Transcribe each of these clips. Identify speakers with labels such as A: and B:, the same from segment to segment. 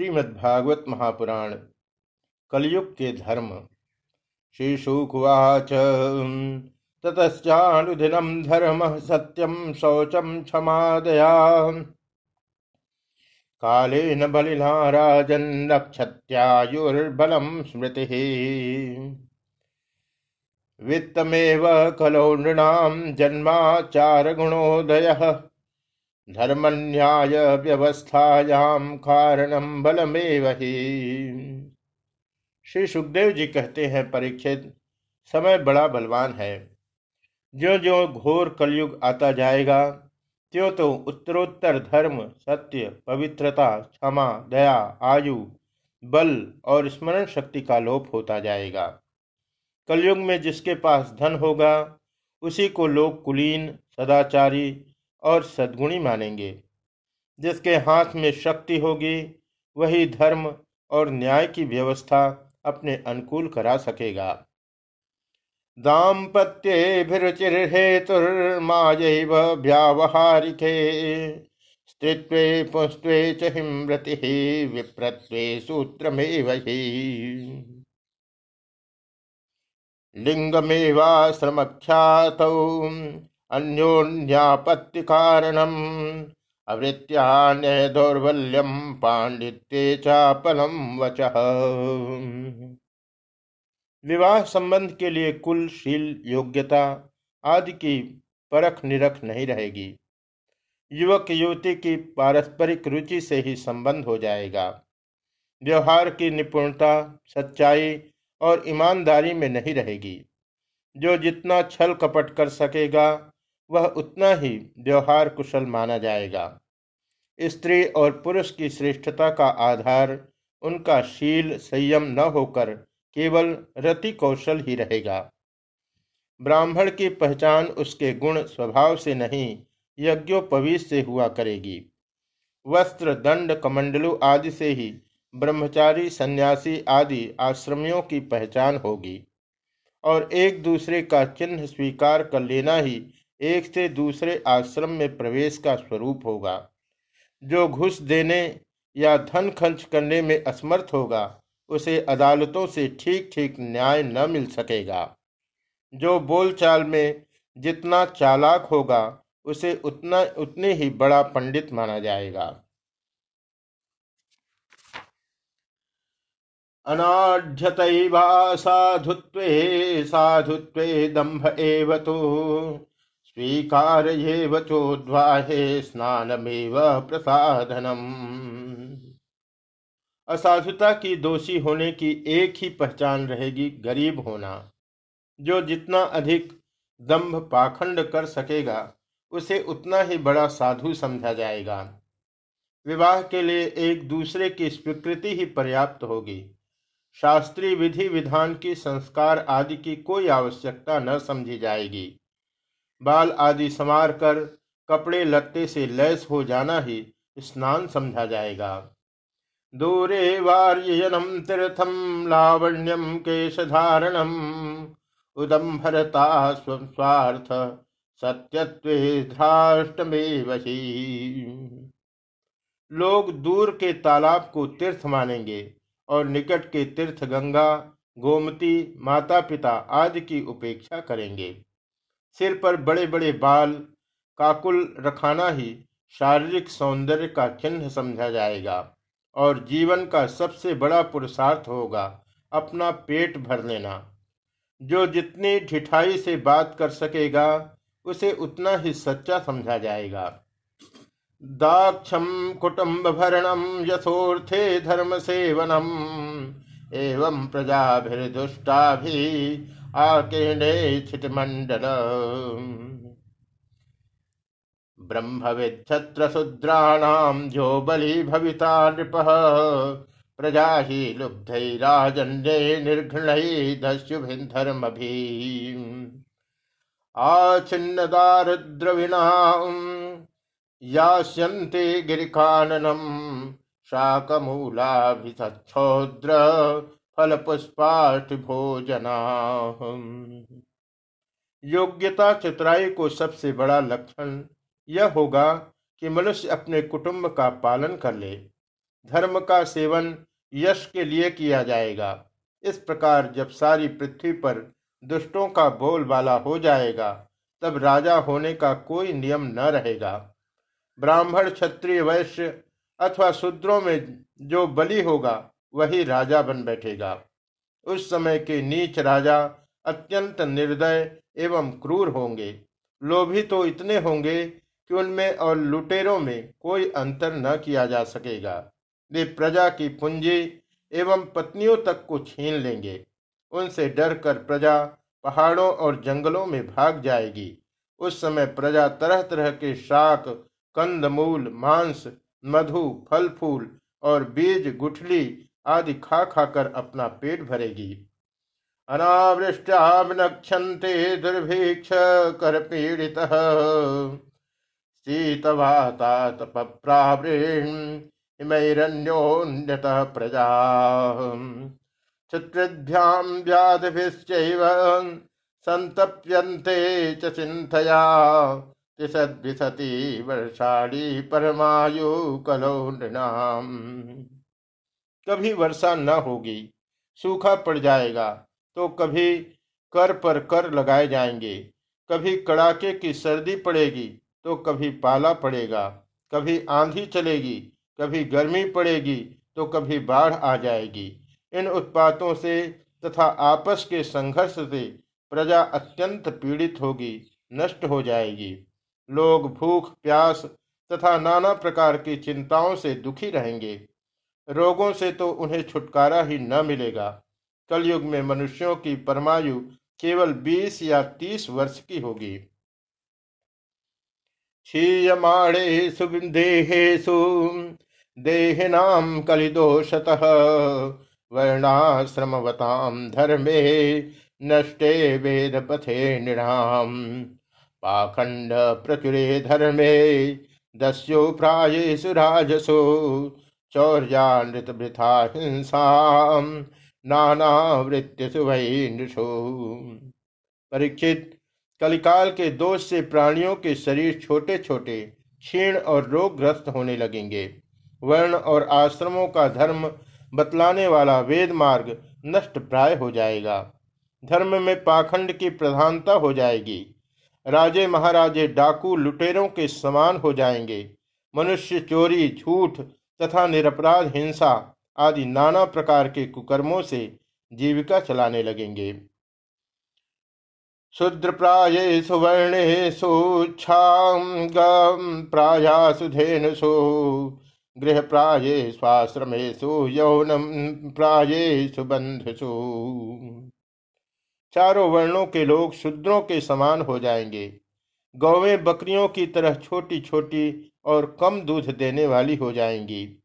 A: श्रीमद्भागवत महापुराण कलयुग के धर्म। श्री शुकुवाच ततश्चानुदिनं धर्म सत्यम शौचम क्षमादया। कालेन बलिना राजन्नक्षत्यायुर्बलं स्मृतिः। वित्तमेव कलौ नृणां जन्माचारगुणोदयः। धर्मन्याय व्यवस्थायाम कारणम बलमेव ही। श्री सुखदेव जी कहते हैं, परीक्षित, समय बड़ा बलवान है। जो जो घोर कलयुग आता जाएगा त्यों तो उत्तरोत्तर धर्म, सत्य, पवित्रता, क्षमा, दया, आयु, बल और स्मरण शक्ति का लोप होता जाएगा। कलयुग में जिसके पास धन होगा, उसी को लोग कुलीन, सदाचारी और सद्गुणी मानेंगे। जिसके हाथ में शक्ति होगी, वही धर्म और न्याय की व्यवस्था अपने अनुकूल करा सकेगा। दाम्पत्येभिरुचिर्हेतुर्मायैव व्यावहारिके, स्त्रीत्वे पुंस्त्वे च हिमृतिः विप्रत्वे सूत्रमेव हि। लिङ्गमेवाश्रमख्यातौ अन्योन्यापत्ति कारणम अवृत्या दौर्बल्यम पांडित्य चापलम वच। विवाह संबंध के लिए कुल, शील, योग्यता आदि की परख निरख नहीं रहेगी। युवक, युवती की पारस्परिक रुचि से ही संबंध हो जाएगा। व्यवहार की निपुणता, सच्चाई और ईमानदारी में नहीं रहेगी। जो जितना छल कपट कर सकेगा वह उतना ही व्यवहार कुशल माना जाएगा। स्त्री और पुरुष की श्रेष्ठता का आधार उनका शील संयम न होकर केवल रति कौशल ही रहेगा। ब्राह्मण की पहचान उसके गुण स्वभाव से नहीं, यज्ञोपवीत से हुआ करेगी। वस्त्र, दंड, कमंडलू आदि से ही ब्रह्मचारी, सन्यासी आदि आश्रमियों की पहचान होगी। और एक दूसरे का चिन्ह स्वीकार कर लेना ही एक से दूसरे आश्रम में प्रवेश का स्वरूप होगा, जो घुस देने या धन खर्च करने में असमर्थ होगा, उसे अदालतों से ठीक ठीक न्याय न मिल सकेगा। जो बोलचाल में जितना चालाक होगा, उसे उतना, उतने ही बड़ा पंडित माना जाएगा। अनाढ़्यतैवा साधुत्वे साधुत्वे दम्भ एव तो। स्वीकार ये वचोद्वाहे स्नानमेव प्रसाधनम असाधुता की दोषी होने की एक ही पहचान रहेगी गरीब होना। जो जितना अधिक दंभ पाखंड कर सकेगा, उसे उतना ही बड़ा साधु समझा जाएगा। विवाह के लिए एक दूसरे की स्वीकृति ही पर्याप्त होगी। शास्त्रीय विधि विधान की संस्कार आदि की कोई आवश्यकता न समझी जाएगी। बाल आदि संवार कर कपड़े लत्ते से लैस हो जाना ही स्नान समझा जाएगा। दूरे वार्यनम तीर्थम लावण्यम केशधारणम। उदम्भरता स्वार्थ सत्यत्वे लोग दूर के तालाब को तीर्थ मानेंगे और निकट के तीर्थ गंगा, गोमती, माता पिता आदि की उपेक्षा करेंगे। सिर पर बड़े बड़े बाल काकुल रखाना ही शारीरिक सौंदर्य का चिन्ह समझा जाएगा और जीवन का सबसे बड़ा पुरुषार्थ होगा अपना पेट भर लेना। जो जितनी ठिठाई से बात कर सकेगा, उसे उतना ही सच्चा समझा जाएगा। दाक्षम कुटुम्ब भरणम यथोर्थे धर्म सेवनम एवं प्रजाभिर्दुष्टा भी आकीर्णे छिटमंडल ब्रह्मविच्छत्रशूद्राणाम जो बलि भविता नृप। प्रजा ही लुब्धैराजन्ये निर्घृणै दस्युभिर्धर्म भी आछिन्न दारिद्रविणाम् यास्यन्ते गिरिकाननम, शाकमूलाभिसच्छोद्र फल भोजना योग्यता चतुराई को सबसे बड़ा लक्षण यह होगा कि मनुष्य अपने कुटुंब का पालन कर ले। धर्म का सेवन यश के लिए किया जाएगा। इस प्रकार जब सारी पृथ्वी पर दुष्टों का बोलबाला हो जाएगा, तब राजा होने का कोई नियम न रहेगा। ब्राह्मण क्षत्रिय वैश्य अथवा शूद्रों में जो बलि होगा वही राजा बन बैठेगा। उस समय के नीच राजा अत्यंत निर्दय एवं क्रूर होंगे। लोभी तो इतने होंगे कि उनमें और लुटेरों में कोई अंतर न किया जा सकेगा। वे प्रजा की पूंजी एवं पत्नियों तक को छीन लेंगे। उनसे डर कर प्रजा पहाड़ों और जंगलों में भाग जाएगी। उस समय प्रजा तरह तरह के शाक, कंदमूल, मांस, मधु फल फूल और बीज गुठली आदि खा खाकर अपना पेट भरेगी। अनावृष्टावनक्षन्ते दुर्भिक्ष कर पीड़ित। शीतवातातप्रावृण्मैरन्योन्यत प्रजा। क्षत्रिभ्यां व्याधिभिश्चैव सन्तप्यन्ते च चिन्तया। तिसद्विशति वर्षाणी परमायु कलो नृणाम। कभी वर्षा न होगी, सूखा पड़ जाएगा तो कभी कर पर कर लगाए जाएँगे, कभी कड़ाके की सर्दी पड़ेगी तो कभी पाला पड़ेगा, कभी आंधी चलेगी, कभी गर्मी पड़ेगी तो कभी बाढ़ आ जाएगी। इन उत्पातों से तथा आपस के संघर्ष से प्रजा अत्यंत पीड़ित होगी, नष्ट हो जाएगी। लोग भूख, प्यास तथा नाना प्रकार की चिंताओं से दुखी रहेंगे। रोगों से तो उन्हें छुटकारा ही न मिलेगा। कलयुग में मनुष्यों की परमायु केवल 20 या 30 वर्ष की होगी। क्षीयमाणेषु देहेषु देहिनां कलिदोषतः वर्णाश्रमवतां धर्मे नष्टे वेदपथे पाखण्ड प्रचुरे धर्मे दस्यो प्रायेषु राजसु चौर्यानृतवृथा हिंसा नानावृत्ति सुभई नृषो परीक्षित, कलिकाल के दोष से प्राणियों के शरीर छोटे छोटे क्षीण और रोगग्रस्त होने लगेंगे। वर्ण और आश्रमों का धर्म बतलाने वाला वेद मार्ग नष्ट प्राय हो जाएगा। धर्म में पाखंड की प्रधानता हो जाएगी। राजे महाराजे डाकू लुटेरों के समान हो जाएँगे। मनुष्य चोरी, झूठ तथा निरपराध, हिंसा आदि नाना प्रकार के कुकर्मों से जीविका चलाने लगेंगे। शूद्र प्राये सुवर्णेशु प्रायासु धेनुषु गृह प्राये स्वाश्रमेशु यौनम प्रायेषु बंधुषु चारों वर्णों के लोग शूद्रों के समान हो जाएँगे। गौवें बकरियों की तरह छोटी छोटी और कम दूध देने वाली हो जाएँगी।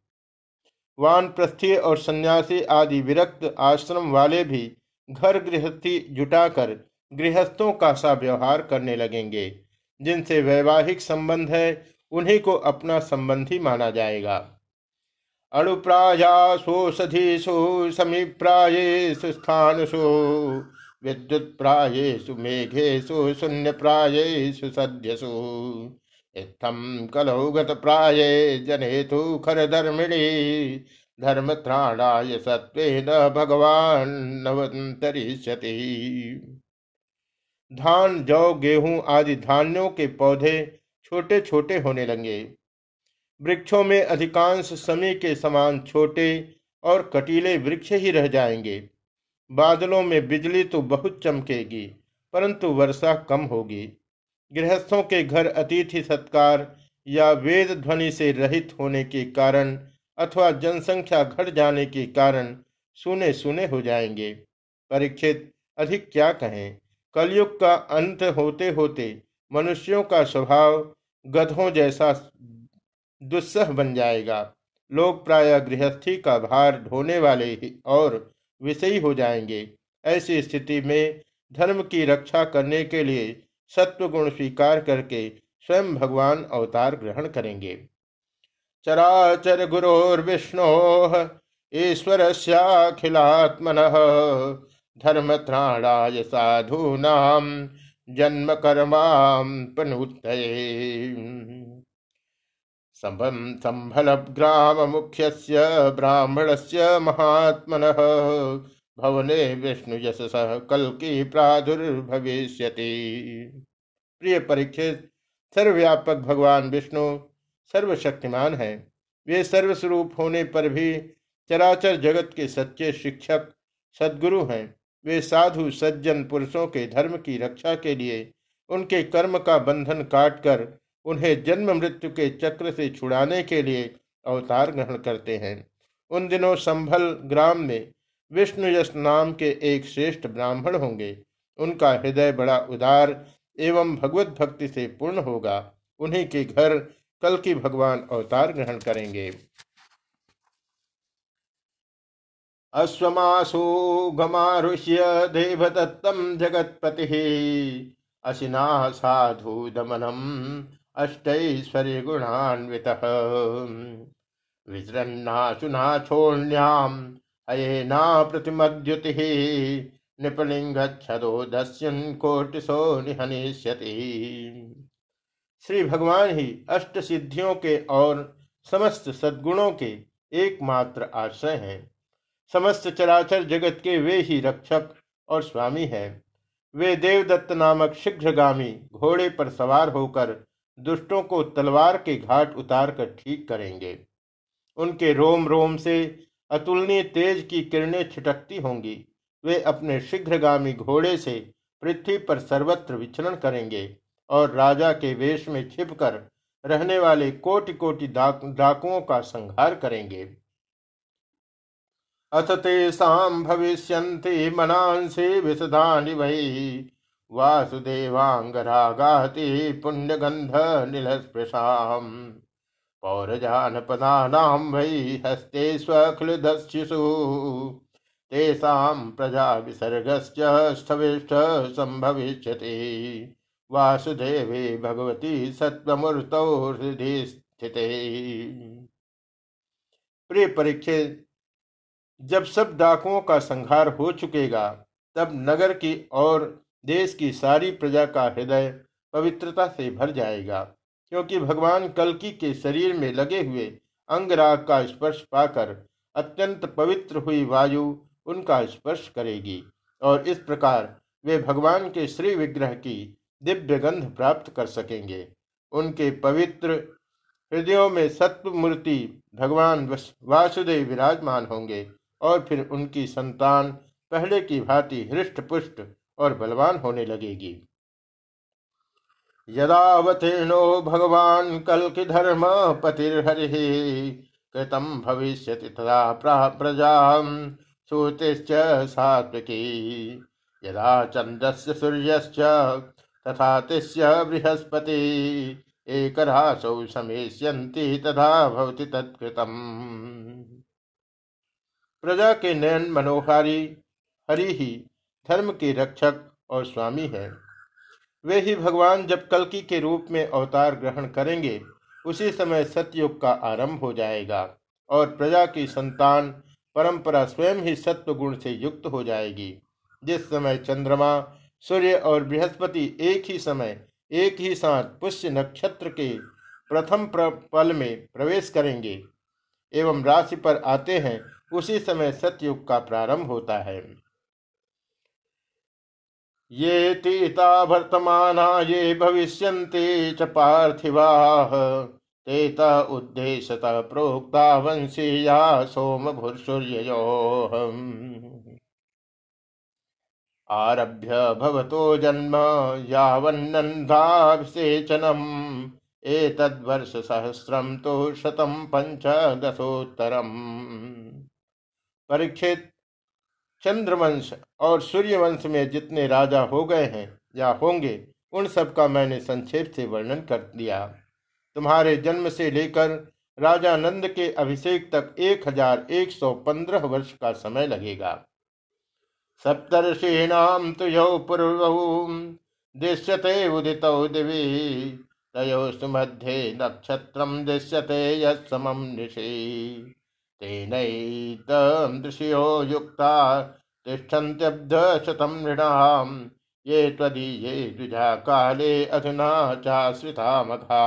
A: वानप्रस्थी और सन्यासी आदि विरक्त आश्रम वाले भी घर गृहस्थी जुटाकर गृहस्थों का सा व्यवहार करने लगेंगे। जिनसे वैवाहिक संबंध है, उन्हीं को अपना संबंधी माना जाएगा। अणुप्रायासोषधीषु विद्युत प्रायेषु मेघेषु शून्य प्रायेषु सद्यसु। इत्थम कलौगत प्राय जनेतु खर धर्मिणी धर्म त्राणाय न भगवान नवंतरिष्यति धान, जौ, गेहूँ आदि धान्यों के पौधे छोटे छोटे होने लगे। वृक्षों में अधिकांश समय के समान छोटे और कटीले वृक्ष ही रह जाएँगे। बादलों में बिजली तो बहुत चमकेगी, परंतु वर्षा कम होगी। गृहस्थों के घर अतिथि सत्कार या वेद ध्वनि से रहित होने के कारण अथवा जनसंख्या घट जाने के कारण सुने सुने हो जाएँगे। परीक्षित, अधिक क्या कहें? कलयुग का अंत होते होते मनुष्यों का स्वभाव गधों जैसा दुस्सह बन जाएगा। लोग प्राय गृहस्थी का भार ढोने वाले ही और विषयी हो जाएँगे। ऐसी स्थिति में धर्म की रक्षा करने के लिए सत्व गुण स्वीकार करके स्वयं भगवान अवतार ग्रहण करेंगे। चराचर गुरोर्विष्णो ईश्वर सखिलात्मन धर्म त्राणाय साधूनाम जन्म कर्माम पनुत संभल ग्राम मुख्य ब्राह्मण से महात्मन भवने विष्णु यश कल की प्रादुर्भविष्य प्रिय परीक्षित, सर्वव्यापक भगवान विष्णु सर्वशक्तिमान है। वे सर्वस्वरूप होने पर भी चराचर जगत के सच्चे शिक्षक, सदगुरु हैं। वे साधु, सज्जन पुरुषों के धर्म की रक्षा के लिए उनके कर्म का बंधन काटकर उन्हें जन्म मृत्यु के चक्र से छुड़ाने के लिए अवतार ग्रहण करते हैं। उन दिनों संभल ग्राम में विष्णु यश नाम के एक श्रेष्ठ ब्राह्मण होंगे। उनका हृदय बड़ा उदार एवं भगवत भक्ति से पूर्ण होगा। उन्हीं के घर कल की भगवान अवतार ग्रहण करेंगे। अश्वमासु गमारुष्य देवदत्तम जगतपति। अशिना साधु दमनम अष्टैश्वर्य गुणान्वित विजृन्नाशुना छोण्याम अयेना प्रतिमद्युति नृपलिंगो दस्यन कोटिशो निहनिष्यति। श्री भगवान ही अष्ट सिद्धियों के और समस्त सद्गुणों के एकमात्र आश्रय हैं। समस्त चराचर जगत के वे ही रक्षक और स्वामी हैं। वे देवदत्त नामक शीघ्रगामी घोड़े पर सवार होकर दुष्टों को तलवार के घाट उतार कर ठीक करेंगे। उनके रोम रोम से अतुलनीय तेज की किरणें छिटकती होंगी। वे अपने शीघ्रगामी घोड़े से पृथ्वी पर सर्वत्र विचरण करेंगे और राजा के वेश में छिपकर रहने वाले कोटि कोटि डाकुओं का संहार करेंगे। अथ तेषां भविष्यन्ति मनांसि विशदानि वै। वासुदेवाङ्गरागाति पुण्यगन्धनिलस्पृशाम्। पौरजानपदानां वै हस्ते स्वखिलदस्युषु तेषां प्रजा विसर्गश्च स्थविष्ठ संभविष्यति वासुदेवे भगवती सत्वमूर्तौ हृदय स्थित। प्रिय परीक्षित जब सब डाकुओं का संहार हो चुकेगा, तब नगर की और देश की सारी प्रजा का हृदय पवित्रता से भर जाएगा। क्योंकि भगवान कलकी के शरीर में लगे हुए अंगराग का स्पर्श पाकर अत्यंत पवित्र हुई वायु उनका स्पर्श करेगी और इस प्रकार वे भगवान के श्री विग्रह की दिव्य गंध प्राप्त कर सकेंगे। उनके पवित्र हृदयों में सत्व मूर्ति भगवान वासुदेव विराजमान होंगे और फिर उनकी संतान पहले की भांति हृष्ट पुष्ट और बलवान होने लगेगी। यदावतीर्णो भगवान कल की धर्म पतिर्हरि कृतम भविष्य तथा प्रजा श्रुतिश्च सात्विकी। यदा चन्द्रस्य सूर्यश्च तथा तिस्य बृहस्पति एकरासौ समेष्यन्ति तथा भवति तत्कृतम् प्रजा के नयन मनोहारी हरि ही धर्म के रक्षक और स्वामी है। वे ही भगवान जब कलकी के रूप में अवतार ग्रहण करेंगे, उसी समय सतयुग का आरंभ हो जाएगा और प्रजा की संतान परंपरा स्वयं ही सत्व गुण से युक्त हो जाएगी। जिस समय चंद्रमा, सूर्य और बृहस्पति एक ही समय, एक ही साथ पुष्य नक्षत्र के प्रथम पल में प्रवेश करेंगे एवं राशि पर आते हैं, उसी समय सतयुग का प्रारंभ होता है। ये तीता वर्तमान ये भविष्य च पार्थिवा। तेत उद्देशत प्रोक्ता वंशीया सोम भूर्सूर्यो आरभ्य भवतो जन्म यावन्नन्धाभिषेचनम् एतद्वर्षसहस्रं तो शतं पंचदशोत्तरम् परीक्षित चंद्रवंश और सूर्यवंश में जितने राजा हो गए हैं या होंगे, उन सब का मैंने संक्षेप से वर्णन कर दिया। तुम्हारे जन्म से लेकर राजा नंद के अभिषेक तक एक हज़ार एक सौ पंद्रह वर्ष का समय लगेगा। सप्तर्षीणाम तो यौ पूर्व, दृश्यते उदित दिवी, तयोस्तु मध्ये नक्षत्र दृश्यते यमम तेन युक्ता तिष्ठन्त्यब्ध शतम ये त्वदीये द्विजा काले अधुना चाश्रिता मघा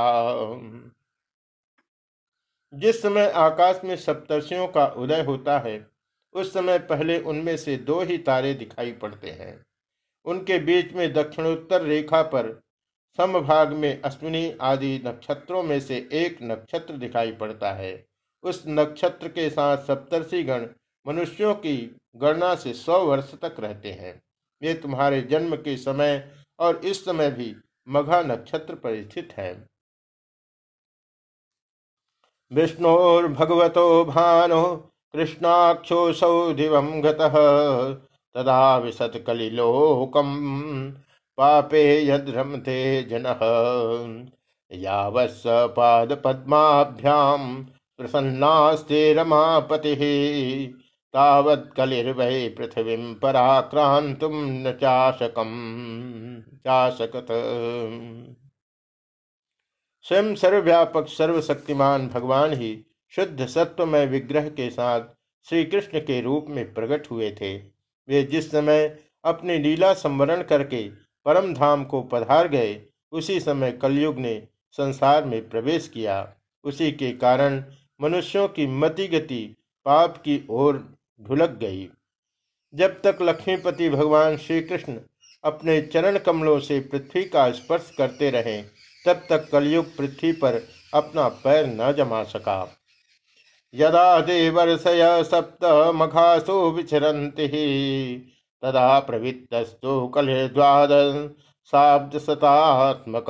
A: जिस समय आकाश में सप्तर्षियों का उदय होता है, उस समय पहले उनमें से दो ही तारे दिखाई पड़ते हैं। उनके बीच में दक्षिणोत्तर रेखा पर समभाग में अश्विनी आदि नक्षत्रों में से एक नक्षत्र दिखाई पड़ता है। उस नक्षत्र के साथ सप्तर्षि गण मनुष्यों की गणना से सौ वर्ष तक रहते हैं। वे तुम्हारे जन्म के समय और इस समय भी मघा नक्षत्र पर स्थित है। विष्णुर्भगवतो भानो कृष्णाक्षोऽसौ दिवं गतः, तदा विशत्कलिलोकम् पापे यद्रमते जनः। यावत्स पादपद्माभ्यां प्रसन्नास्ते रमापतिः। तावत्कलिर्वै पृथिवीं पराक्रान्तुं न चाशकम्। चाशकत। स्वयं सर्वव्यापक, सर्वशक्तिमान भगवान ही शुद्ध, सत्वमय विग्रह के साथ श्री कृष्ण के रूप में प्रकट हुए थे। वे जिस समय अपनी लीला संवरण करके परम धाम को पधार गए, उसी समय कलयुग ने संसार में प्रवेश किया। उसी के कारण मनुष्यों की मति गति पाप की ओर ढुलक गई। जब तक लक्ष्मीपति भगवान श्री कृष्ण अपने चरण कमलों से पृथ्वी का स्पर्श करते रहे, तब तक कलयुग पृथ्वी पर अपना पैर न जमा सका। यदा देवर्षय सप्त मघासु विचरन्ति तदा प्रवृत्तस्तु कले द्वादशाब्द शतात्मक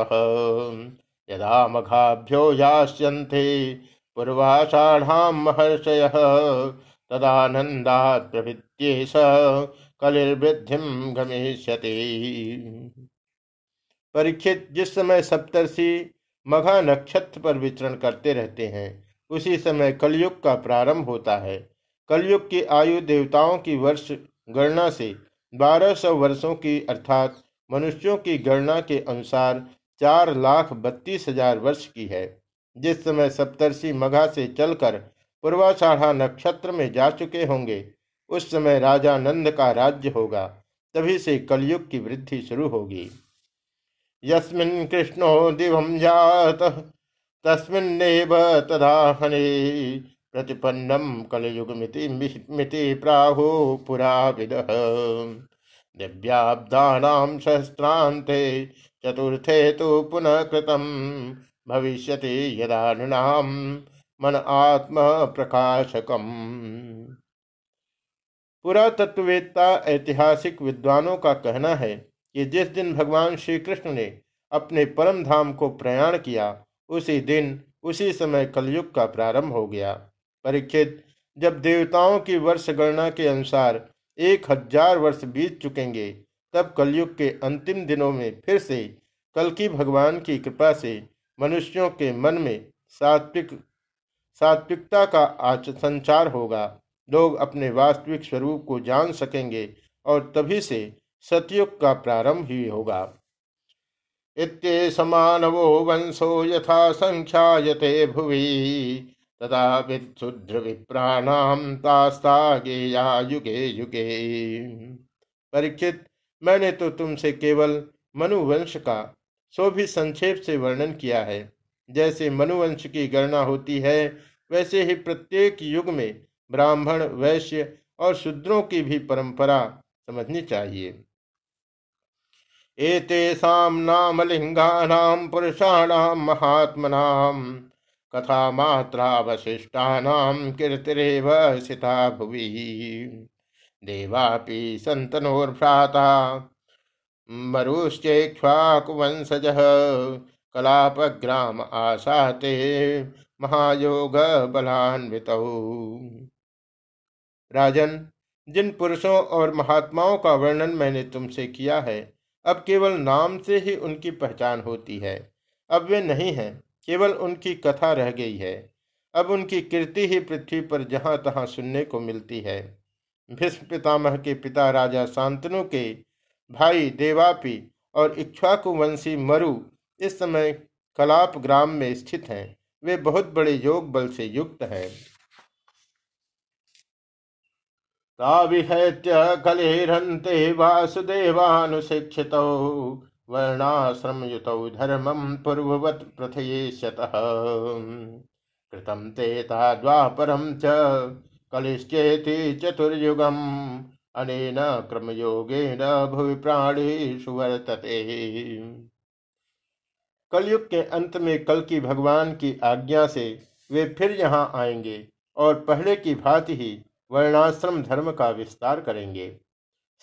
A: यदा मघाभ्यो यास्यन्ते, पूर्वाषाढ़ां महर्षयः तदानन्दात् प्रभृत्येष कलिर्वृद्धिं गमिष्यति। परीक्षित जिस समय सप्तर्षि मघा नक्षत्र पर विचरण करते रहते हैं, उसी समय कलयुग का प्रारंभ होता है। कलयुग की आयु देवताओं की वर्ष गणना से बारह सौ वर्षों की, अर्थात मनुष्यों की गणना के अनुसार चार लाख बत्तीस हज़ार वर्ष की है। जिस समय सप्तर्षि मघा से चलकर पूर्वाषाढ़ा नक्षत्र में जा चुके होंगे। उस समय राजा नंद का राज्य होगा, तभी से कलयुग की वृद्धि शुरू होगी। यस्मिन् कृष्णो दिवं जातः, तस्मिन्नेव तदा हने प्रतिपन्नं कलयुगमिति मिति मिति प्राहु पुरा विदः दिव्याब्दानां सहस्रान्ते चतुर्थे तो पुनः कृतं, भविष्यति यदा नृणां मन आत्म प्रकाशकम। पुरातत्ववेत्ता ऐतिहासिक विद्वानों का कहना है कि जिस दिन भगवान श्री कृष्ण ने अपने परम धाम को प्रयाण किया, उसी दिन, उसी समय कलयुग का प्रारंभ हो गया। परीक्षित, जब देवताओं की वर्ष गणना के अनुसार एक हज़ार वर्ष बीत चुकेंगे, तब कलयुग के अंतिम दिनों में फिर से कल की भगवान की कृपा से मनुष्यों के मन में सात्विक सात्विकता का आच, संचार होगा। लोग अपने वास्तविक स्वरूप को जान सकेंगे और तभी से सतयुग का प्रारंभ ही होगा। इत्ये समानवो वंशो यथा संख्यायते भुवि, तदा विशुद्र विप्राणाम तास्ता गेया युगे युगे। परीक्षित, मैंने तो तुमसे केवल मनुवंश का, सो भी संक्षेप से वर्णन किया है। जैसे मनुवंश की गणना होती है वैसे ही प्रत्येक युग में ब्राह्मण, वैश्य और शूद्रों की भी परंपरा समझनी चाहिए। एतेषां नामलिङ्गानां पुरुषाणां, महात्मनां, कथामात्रावशिष्टानां कीर्तिरेव सिता भुवि। देवापि सन्तनोर्भ्राता, मरुश्चेक्ष्वाकुवंशजः, कलापग्राम आशाते महायोग बलान्वित। राजन, जिन पुरुषों और महात्माओं का वर्णन मैंने तुमसे किया है, अब केवल नाम से ही उनकी पहचान होती है। अब वे नहीं हैं, केवल उनकी कथा रह गई है। अब उनकी कीर्ति ही पृथ्वी पर जहाँ तहां सुनने को मिलती है। भीष्म पितामह के पिता राजा शांतनु के भाई देवापी और इक्ष्वाकु वंशी मरु इस समय कलाप ग्राम में स्थित हैं। वे बहुत बड़े योग बल से युक्त हैं। ताविहत्य वासुदेवानुशिक्षितौ वर्णाश्रमयुतौ धर्मं पूर्ववत् प्रथयेष्यतः। कृतम तेता द्वापरम च कलिश्चेति चतुर्युगम, अनेन क्रमयोगेन भुवि प्राणेषु वर्तते। कलयुग के अंत में कल की भगवान की आज्ञा से वे फिर यहाँ आएँगे और पहले की भांति ही वर्णाश्रम धर्म का विस्तार करेंगे।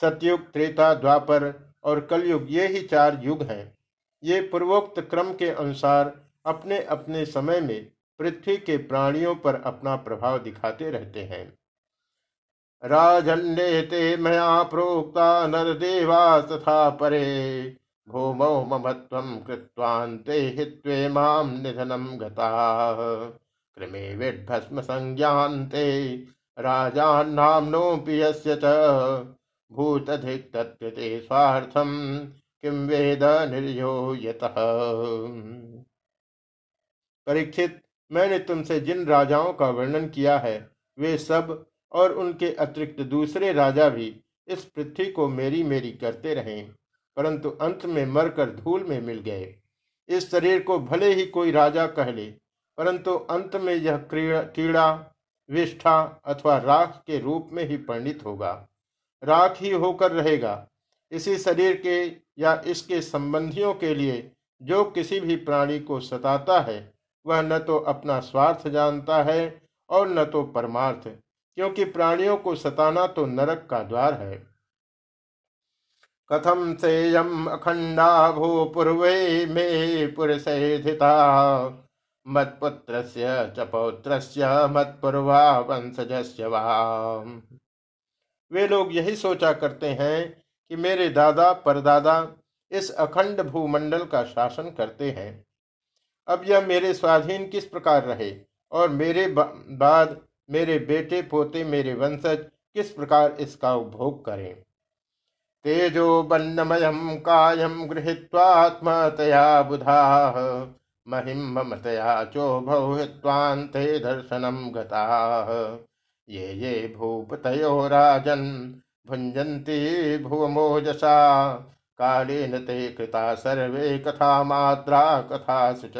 A: सतयुग, त्रेता, द्वापर और कलयुग ये ही चार युग हैं। ये पूर्वोक्त क्रम के अनुसार अपने अपने समय में पृथ्वी के प्राणियों पर अपना प्रभाव दिखाते रहते हैं। राजन्ये मया प्रोक्ता नरदेवा तथा परे। भूमौ ममत्वं कृत्वान्ते हित्वे माम निधनम गता। क्रमे विड्भस्म संज्ञान्ते राजान्नाम्नोऽपि यस्य च। भूतधिक तत्कृते स्वार्थम किम वेद निर्यो परीक्षित, मैंने तुमसे जिन राजाओं का वर्णन किया है, वे सब और उनके अतिरिक्त दूसरे राजा भी इस पृथ्वी को मेरी मेरी करते रहे। परंतु अंत में मरकर धूल में मिल गए। इस शरीर को भले ही कोई राजा कह ले, परंतु अंत में यह कीड़ा, विष्ठा अथवा राख के रूप में ही परिणित होगा। राख ही होकर रहेगा। इसी शरीर के या इसके संबंधियों के लिए जो किसी भी प्राणी को सताता है, वह न तो अपना स्वार्थ जानता है और न तो परमार्थ, क्योंकि प्राणियों को सताना तो नरक का द्वार है। कथम सेयम अखंडा भू पूर्वे में पुरुषा मत्पुत्र च पौत्र मत्पूर्वा वंशज वे लोग यही सोचा करते हैं कि मेरे दादा, परदादा इस अखंड भूमंडल का शासन करते हैं। अब यह मेरे स्वाधीन किस प्रकार रहे और मेरे बाद मेरे बेटे, पोते, मेरे वंशज किस प्रकार इसका उपभोग करें? तेजो बन्नमयम कायम गृहीत्वात्मतया बुधा। महिम ममतया चोभौहित्वान्ते दर्शनम गता। ये ये भूपतयो राजन भुंजन्ति भुवमोजसा। कालेन ते कृता सर्वे कथा मात्रा कथा सुच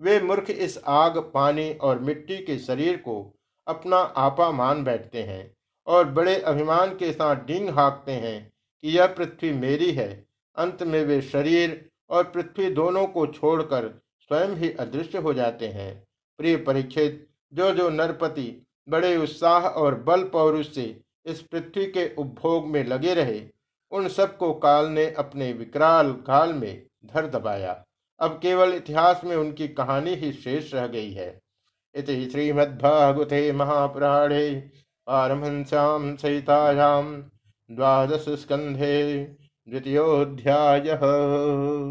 A: वे मूर्ख इस आग, पानी और मिट्टी के शरीर को अपना आपा मान बैठते हैं। और बड़े अभिमान के साथ डिंग हाँकते हैं कि यह पृथ्वी मेरी है। अंत में वे शरीर और पृथ्वी दोनों को छोड़कर स्वयं ही अदृश्य हो जाते हैं। प्रिय परीक्षित जो जो नरपति बड़े उत्साह और बल पौरुष से इस पृथ्वी के उपभोग में लगे रहे, उन सबको काल ने अपने विकराल काल में धर दबाया। अब केवल इतिहास में उनकी कहानी ही शेष रह गई है। इति श्रीमद्भागवते महापुराणे। पारमहंस्याम सहितायाम द्वादश स्कंधे द्वितीयोध्याय